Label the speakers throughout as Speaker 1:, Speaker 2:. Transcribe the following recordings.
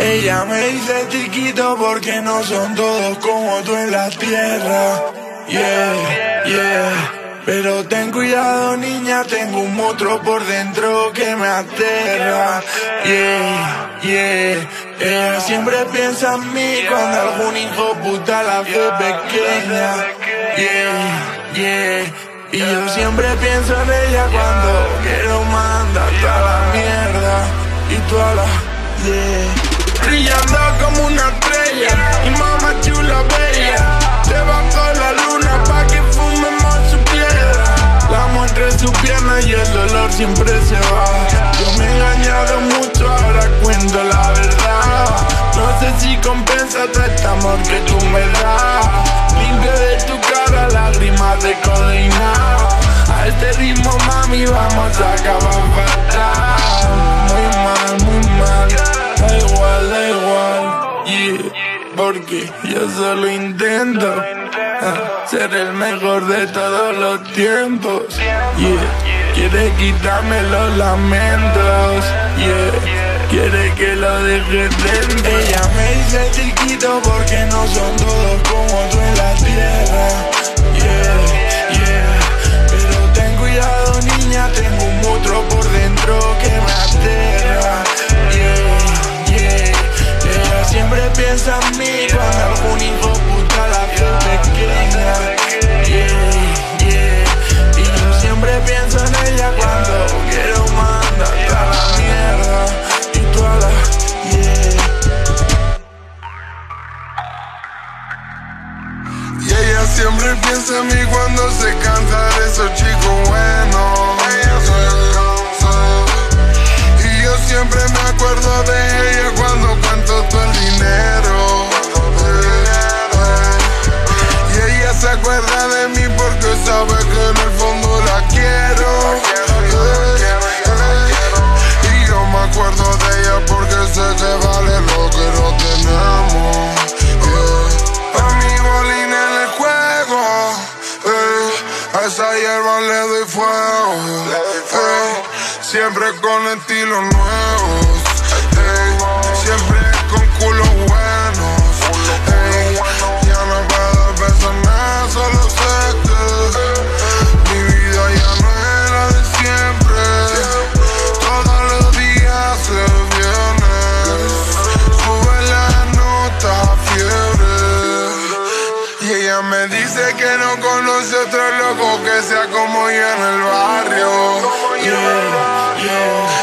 Speaker 1: Ella me dice chiquito porque no son todos como tú en la tierra. Yeah, yeah. Pero ten cuidado niña, tengo un monstruo por dentro que me aterra. Yeah, yeah. Ella siempre piensa en mí cuando algún hijo puta la ve pequeña. Yeah, yeah. Y yo siempre pienso en ella cuando quiero mandar toda la mierda y toda la yeah brillando como una estrella. Y mamá chula bella, debajo de la luna pa' que fumemos su piedra. La amo entre su pierna y el dolor siempre se va. Yo me he engañado mucho, ahora cuento la verdad. No sé si compensa todo este amor que tú me das. Porque yo solo intento ah, ser el mejor de todos los tiempos, yeah, quiere quitarme los lamentos, yeah, quiere que lo deje dentro. Ella me dice chiquito porque no son todos como tú en la tierra, yeah, yeah, pero ten cuidado niña, tengo un monstruo por dentro que me aterra. Siempre piensa en mí cuando siempre piensa en mí cuando se cansa de esos chicos buenos. Esa hierba le doy fuego. Siempre con estilos nuevos. Siempre Y ella me dice que no conoce otro loco que sea como yo en el barrio. Yeah.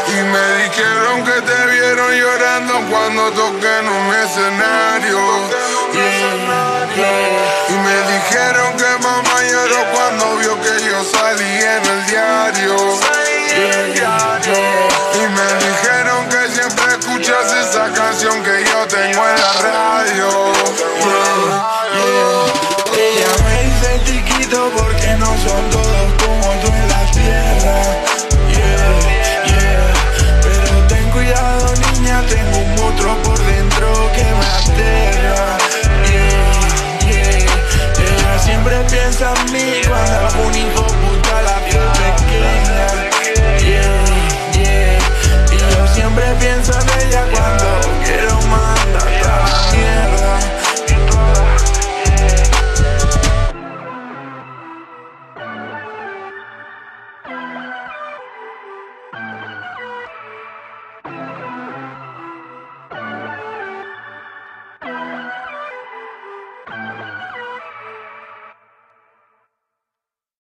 Speaker 1: Y me dijeron que te vieron llorando cuando toqué en un escenario. Y me dijeron que mamá lloró cuando vio que yo salí en el diario. porque no son todos como tú en la tierra. Yeah, yeah. Pero ten cuidado, niña, tengo un monstruo por dentro que me aterra. Yeah, yeah. Ella siempre piensa en mí cuando hago un hijo puto